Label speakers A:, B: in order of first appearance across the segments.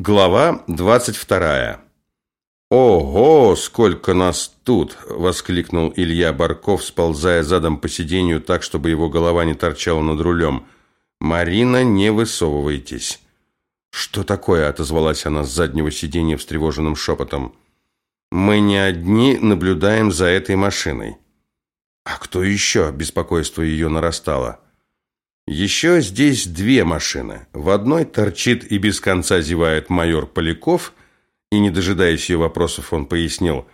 A: Глава двадцать вторая. «Ого, сколько нас тут!» – воскликнул Илья Барков, сползая задом по сиденью так, чтобы его голова не торчала над рулем. «Марина, не высовывайтесь!» «Что такое?» – отозвалась она с заднего сиденья встревоженным шепотом. «Мы не одни наблюдаем за этой машиной». «А кто еще?» – беспокойство ее нарастало. Еще здесь две машины. В одной торчит и без конца зевает майор Поляков, и, не дожидаясь ее вопросов, он пояснил,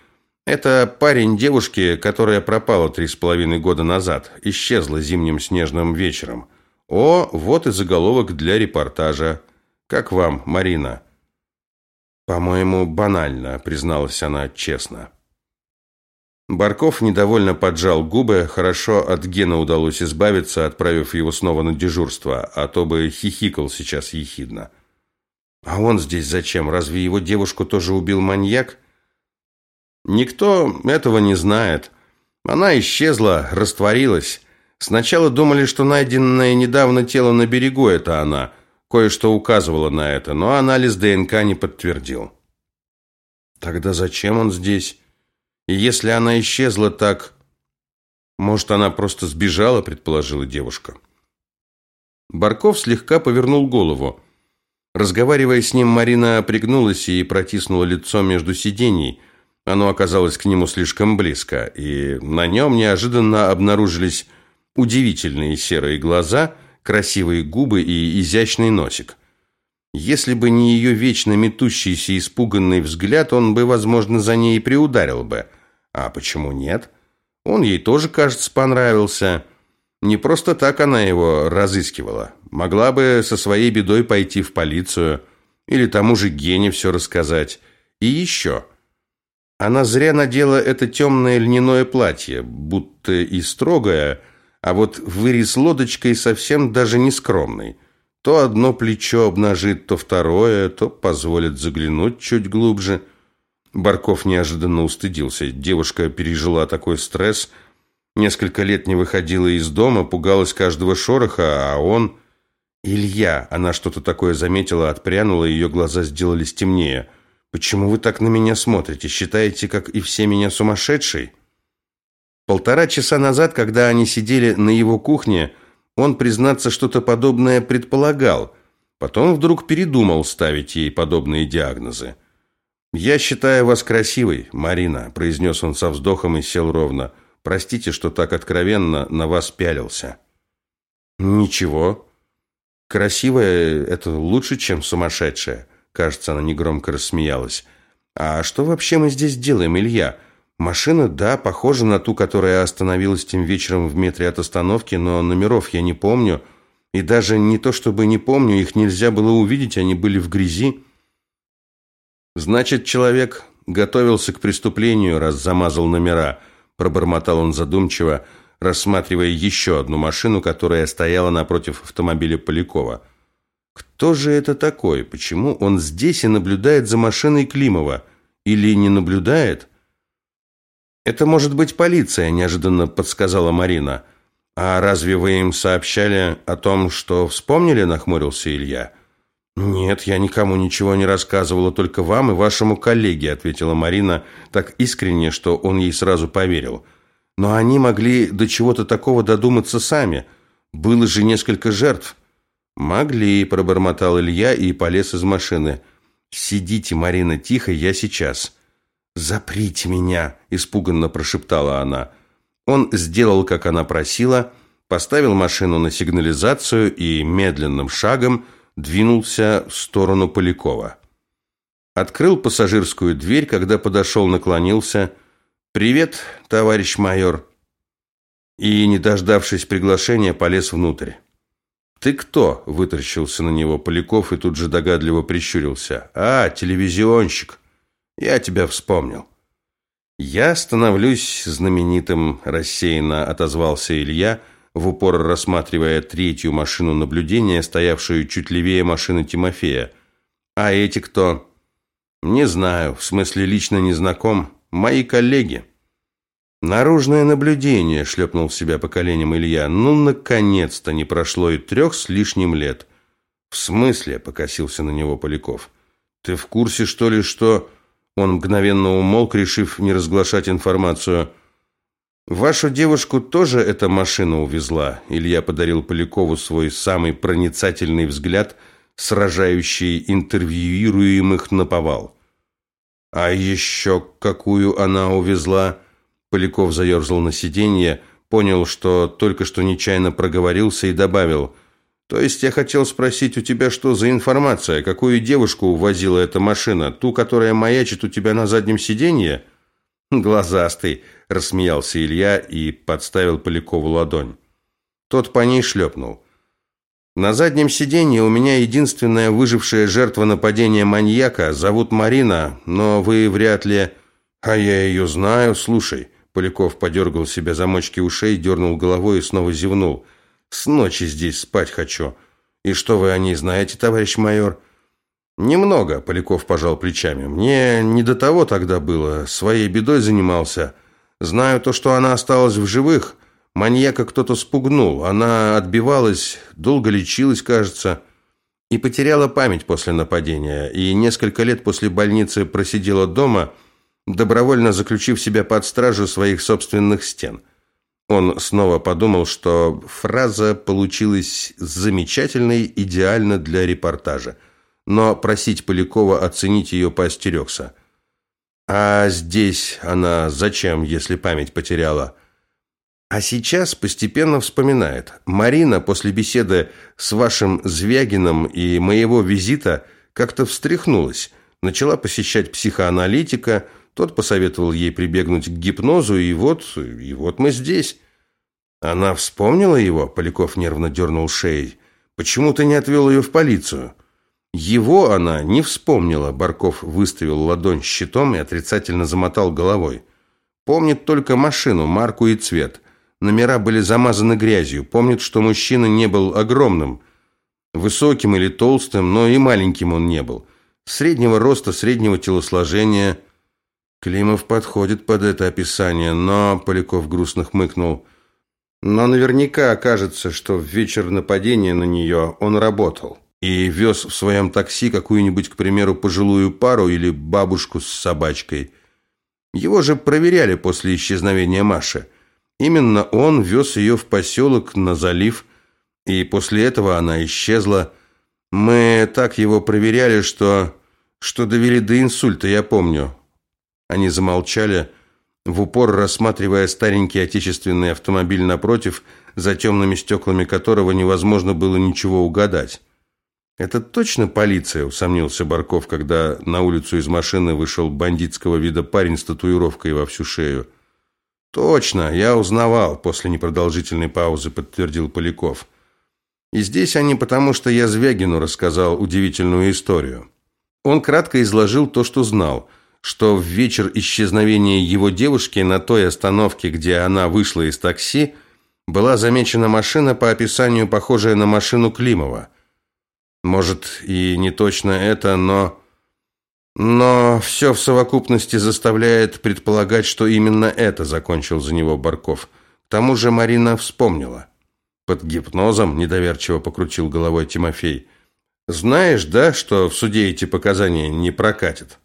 A: «Это парень девушки, которая пропала три с половиной года назад, исчезла зимним снежным вечером. О, вот и заголовок для репортажа. Как вам, Марина?» «По-моему, банально», призналась она честно. Барков недовольно поджал губы. Хорошо от Гена удалось избавиться, отправив его снова на дежурство, а то бы хихикал сейчас ехидно. А он здесь зачем? Разве его девушку тоже убил маньяк? Никто этого не знает. Она исчезла, растворилась. Сначала думали, что найденное недавно тело на берегу это она. Кое-что указывало на это, но анализ ДНК не подтвердил. Тогда зачем он здесь? И если она исчезла так... Может, она просто сбежала, предположила девушка. Барков слегка повернул голову. Разговаривая с ним, Марина пригнулась и протиснула лицо между сидений. Оно оказалось к нему слишком близко, и на нем неожиданно обнаружились удивительные серые глаза, красивые губы и изящный носик. Если бы не ее вечно метущийся испуганный взгляд, он бы, возможно, за ней приударил бы. А почему нет? Он ей тоже, кажется, понравился. Не просто так она его разыскивала. Могла бы со своей бедой пойти в полицию или тому же Гене все рассказать. И еще. Она зря надела это темное льняное платье, будто и строгое, а вот вырез лодочкой совсем даже не скромный. То одно плечо обнажит, то второе, то позволит заглянуть чуть глубже. Барков неожиданно устыдился. Девушка пережила такой стресс, несколько лет не выходила из дома, пугалась каждого шороха, а он... «Илья!» Она что-то такое заметила, отпрянула, ее глаза сделались темнее. «Почему вы так на меня смотрите? Считаете, как и все меня сумасшедшей?» Полтора часа назад, когда они сидели на его кухне, он, признаться, что-то подобное предполагал. Потом вдруг передумал ставить ей подобные диагнозы. «Я считаю вас красивой, Марина», – произнес он со вздохом и сел ровно. «Простите, что так откровенно на вас пялился». «Ничего. Красивая – это лучше, чем сумасшедшая», – кажется, она негромко рассмеялась. «А что вообще мы здесь делаем, Илья? Машина, да, похожа на ту, которая остановилась тем вечером в метре от остановки, но номеров я не помню. И даже не то, чтобы не помню, их нельзя было увидеть, они были в грязи. Значит, человек готовился к преступлению, раз замазал номера, пробормотал он задумчиво, рассматривая еще одну машину, которая стояла напротив автомобиля Полякова. Кто же это такой? Почему он здесь и наблюдает за машиной Климова? Или не наблюдает? «Это может быть полиция», – неожиданно подсказала Марина. «А разве вы им сообщали о том, что вспомнили?» – нахмурился Илья. «Нет, я никому ничего не рассказывала, только вам и вашему коллеге», – ответила Марина так искренне, что он ей сразу поверил. «Но они могли до чего-то такого додуматься сами. Было же несколько жертв». «Могли», – пробормотал Илья и полез из машины. «Сидите, Марина, тихо, я сейчас». «Заприте меня!» – испуганно прошептала она. Он сделал, как она просила, поставил машину на сигнализацию и медленным шагом двинулся в сторону Полякова. Открыл пассажирскую дверь, когда подошел, наклонился. «Привет, товарищ майор!» И, не дождавшись приглашения, полез внутрь. «Ты кто?» – вытаращился на него Поляков и тут же догадливо прищурился. «А, телевизионщик!» Я тебя вспомнил. Я становлюсь знаменитым, рассеянно отозвался Илья, в упор рассматривая третью машину наблюдения, стоявшую чуть левее машины Тимофея. А эти кто? Не знаю, в смысле лично не знаком. Мои коллеги. Наружное наблюдение, шлепнул себя по коленям Илья. Ну, наконец-то не прошло и трех с лишним лет. В смысле, покосился на него Поляков. Ты в курсе, что ли, что...» Он мгновенно умолк, решив не разглашать информацию. «Вашу девушку тоже эта машина увезла?» Илья подарил Полякову свой самый проницательный взгляд, сражающий интервьюируемых на повал. «А еще какую она увезла?» Поляков заерзал на сиденье, понял, что только что нечаянно проговорился и добавил. «То есть я хотел спросить у тебя, что за информация? Какую девушку увозила эта машина? Ту, которая маячит у тебя на заднем сиденье?» «Глазастый», – рассмеялся Илья и подставил Полякову ладонь. Тот по ней шлепнул. На заднем сиденье у меня единственная выжившая жертва нападения маньяка. Зовут Марина, но вы вряд ли... А я ее знаю. Слушай, Поляков подергал себя замочки ушей, дернул головой и снова зевнул. С ночи здесь спать хочу. И что вы о ней знаете, товарищ майор? Немного, Поляков пожал плечами. Мне не до того тогда было. Своей бедой занимался. Знаю то, что она осталась в живых. Маньяка кто-то спугнул. Она отбивалась, долго лечилась, кажется, и потеряла память после нападения. И несколько лет после больницы просидела дома, добровольно заключив себя под стражу своих собственных стен. Он снова подумал, что фраза получилась замечательной, идеально для репортажа. Но просить Полякова оценить ее поостерегся. «А здесь она зачем, если память потеряла?» А сейчас постепенно вспоминает. Марина после беседы с вашим Звягином и моего визита как-то встряхнулась. Начала посещать психоаналитика, тот посоветовал ей прибегнуть к гипнозу, и вот, и вот мы здесь. Она вспомнила его, Поляков нервно дернул шеей. Почему ты не отвел ее в полицию? Его она не вспомнила, Барков выставил ладонь щитом и отрицательно замотал головой. Помнит только машину, марку и цвет. Номера были замазаны грязью. Помнит, что мужчина не был огромным, высоким или толстым, но и маленьким он не был. Среднего роста, среднего телосложения. Климов подходит под это описание, но Поляков грустно хмыкнул. Но наверняка окажется, что в вечер нападения на нее он работал и вез в своем такси какую-нибудь, к примеру, пожилую пару или бабушку с собачкой. Его же проверяли после исчезновения Маши. Именно он вез ее в поселок на залив, и после этого она исчезла. Мы так его проверяли, что... что довели до инсульта, я помню. Они замолчали, в упор рассматривая старенький отечественный автомобиль напротив, за темными стеклами которого невозможно было ничего угадать. «Это точно полиция?» – усомнился Барков, когда на улицу из машины вышел бандитского вида парень с татуировкой во всю шею. Точно, я узнавал, после непродолжительной паузы подтвердил Поляков. И здесь они потому, что я Звягину рассказал удивительную историю. Он кратко изложил то, что знал, что в вечер исчезновения его девушки на той остановке, где она вышла из такси, была замечена машина по описанию похожая на машину Климова. Может, и не точно это, но но все в совокупности заставляет предполагать, что именно это закончил за него Барков. К тому же Марина вспомнила. Под гипнозом недоверчиво покрутил головой Тимофей. Знаешь, да, что в суде эти показания не прокатят?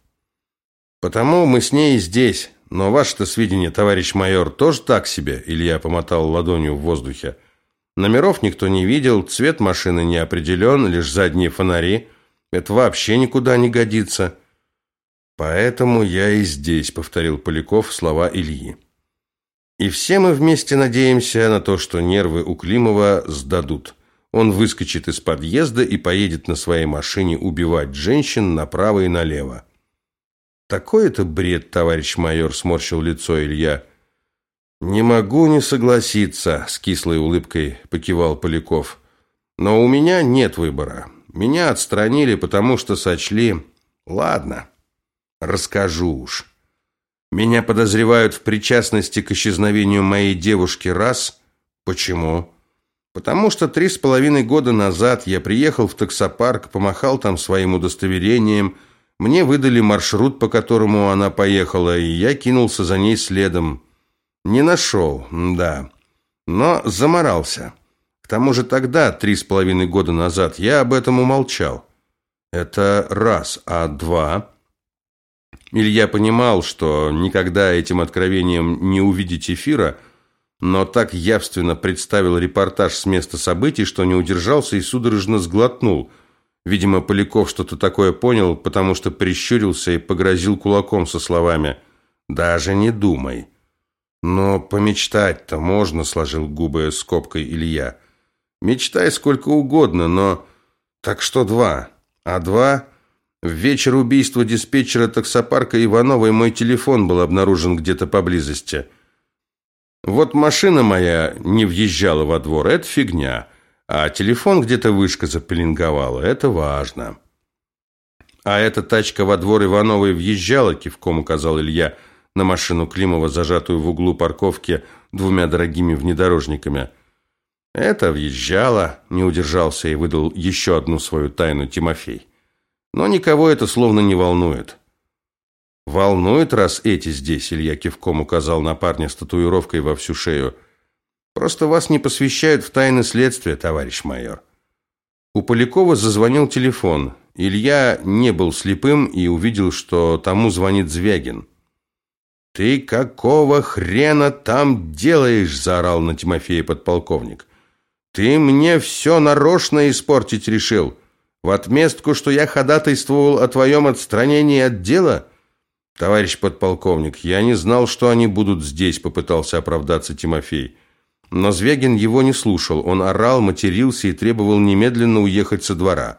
A: Потому мы с ней здесь. Но ваше-то сведения, товарищ майор, тоже так себе, Илья помотал ладонью в воздухе. Номеров никто не видел, цвет машины не определен, лишь задние фонари. Это вообще никуда не годится. Поэтому я и здесь, повторил Поляков слова Ильи. И все мы вместе надеемся на то, что нервы у Климова сдадут. Он выскочит из подъезда и поедет на своей машине убивать женщин направо и налево. Такой это бред, товарищ майор, сморщил лицо Илья. Не могу не согласиться, с кислой улыбкой покивал Поляков. Но у меня нет выбора. Меня отстранили, потому что сочли... Ладно, Расскажу уж. Меня подозревают в причастности к исчезновению моей девушки раз. Почему? Потому что три с половиной года назад я приехал в таксопарк, помахал там своим удостоверением, мне выдали маршрут, по которому она поехала, и я кинулся за ней следом. Не нашел, да, но заморался. К тому же тогда, три с половиной года назад, я об этом умолчал. Это раз, а два... Илья понимал, что никогда этим откровением не увидеть эфира, но так явственно представил репортаж с места событий, что не удержался и судорожно сглотнул. Видимо, Поляков что-то такое понял, потому что прищурился и погрозил кулаком со словами «Даже не думай». «Но помечтать-то можно», — сложил губы скобкой Илья. «Мечтай сколько угодно, но...» «Так что два? А два...» В вечер убийства диспетчера таксопарка Ивановой мой телефон был обнаружен где-то поблизости. Вот машина моя не въезжала во двор, это фигня. А телефон где-то вышка запеленговала, это важно. А эта тачка во двор Ивановой въезжала, кивком указал Илья на машину Климова, зажатую в углу парковки двумя дорогими внедорожниками. Это въезжала, не удержался и выдал еще одну свою тайну Тимофей. Но никого это словно не волнует. Волнует, раз эти здесь, Илья кивком указал на парня с татуировкой во всю шею. Просто вас не посвящают в тайны следствия, товарищ майор. У Полякова зазвонил телефон. Илья не был слепым и увидел, что тому звонит Звягин. «Ты какого хрена там делаешь?» – заорал на Тимофея подполковник. «Ты мне все нарочно испортить решил. В отместку, что я ходатайствовал о твоем отстранении от дела? Товарищ подполковник, я не знал, что они будут здесь, попытался оправдаться Тимофей. Но Звягин его не слушал. Он орал, матерился и требовал немедленно уехать со двора.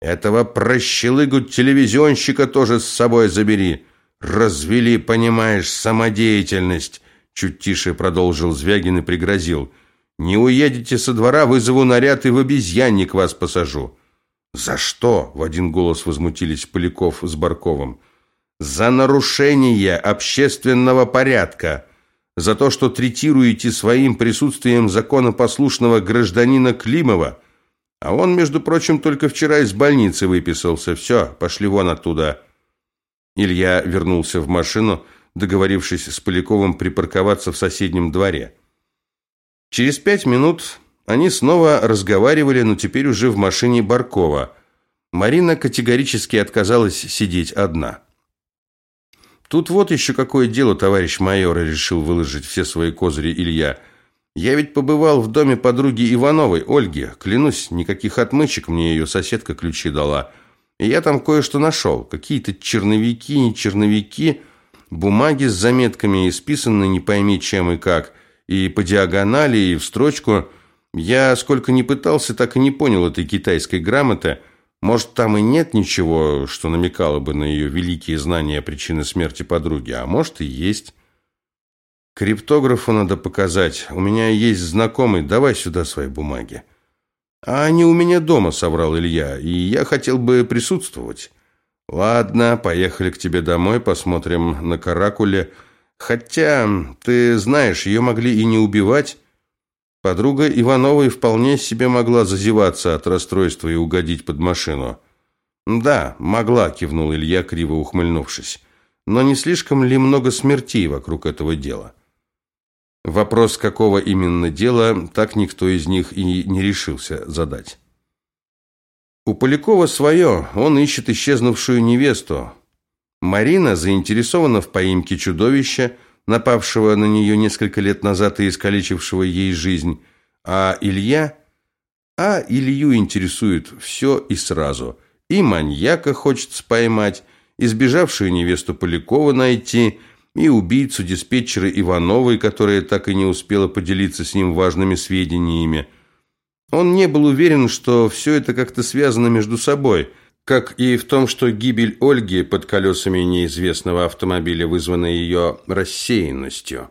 A: Этого прощелыгу телевизионщика тоже с собой забери. Развели, понимаешь, самодеятельность. Чуть тише продолжил Звягин и пригрозил. Не уедете со двора, вызову наряд и в обезьянник вас посажу. «За что?» – в один голос возмутились Поляков с Барковым. «За нарушение общественного порядка. За то, что третируете своим присутствием законопослушного гражданина Климова. А он, между прочим, только вчера из больницы выписался. Все, пошли вон оттуда». Илья вернулся в машину, договорившись с Поляковым припарковаться в соседнем дворе. Через пять минут они снова разговаривали, но теперь уже в машине Баркова. Марина категорически отказалась сидеть одна. «Тут вот еще какое дело, товарищ майор», – решил выложить все свои козыри Илья. «Я ведь побывал в доме подруги Ивановой, Ольги. Клянусь, никаких отмычек мне ее соседка ключи дала. И я там кое-что нашел. Какие-то черновики, не черновики, бумаги с заметками, исписанные не пойми чем и как, и по диагонали, и в строчку – я сколько ни пытался, так и не понял этой китайской грамоты. Может, там и нет ничего, что намекало бы на ее великие знания причины смерти подруги, а может и есть. Криптографу надо показать. У меня есть знакомый, давай сюда свои бумаги. А они у меня дома, соврал Илья, и я хотел бы присутствовать. Ладно, поехали к тебе домой, посмотрим на каракуле. Хотя, ты знаешь, ее могли и не убивать. Подруга Ивановой вполне себе могла зазеваться от расстройства и угодить под машину. «Да, могла», – кивнул Илья, криво ухмыльнувшись. «Но не слишком ли много смертей вокруг этого дела?» Вопрос, какого именно дела, так никто из них и не решился задать. У Полякова свое, он ищет исчезнувшую невесту. Марина заинтересована в поимке чудовища – напавшего на нее несколько лет назад и искалечившего ей жизнь, а Илья... А Илью интересует все и сразу. И маньяка хочется поймать, и сбежавшую невесту Полякова найти, и убийцу диспетчера Ивановой, которая так и не успела поделиться с ним важными сведениями. Он не был уверен, что все это как-то связано между собой – как и в том, что гибель Ольги под колесами неизвестного автомобиля вызвана ее рассеянностью.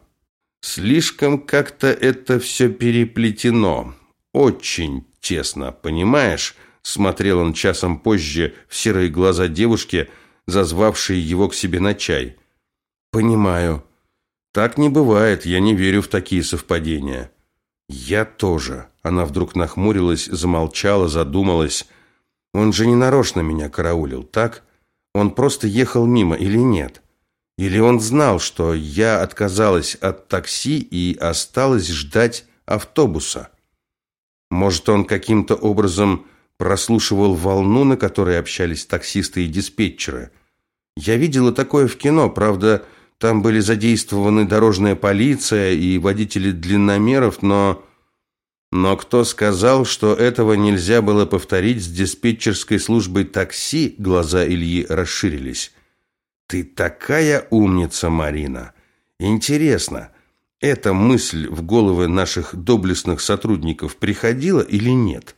A: Слишком как-то это все переплетено. Очень тесно, понимаешь? Смотрел он часом позже в серые глаза девушки, зазвавшей его к себе на чай. Понимаю. Так не бывает, я не верю в такие совпадения. Я тоже. Она вдруг нахмурилась, замолчала, задумалась. Он же не нарочно меня караулил, так? Он просто ехал мимо или нет? Или он знал, что я отказалась от такси и осталась ждать автобуса? Может, он каким-то образом прослушивал волну, на которой общались таксисты и диспетчеры. Я видела такое в кино, правда, там были задействованы дорожная полиция и водители длинномеров, но... Но кто сказал, что этого нельзя было повторить с диспетчерской службой такси? Глаза Ильи расширились. Ты такая умница, Марина. Интересно, эта мысль в головы наших доблестных сотрудников приходила или нет?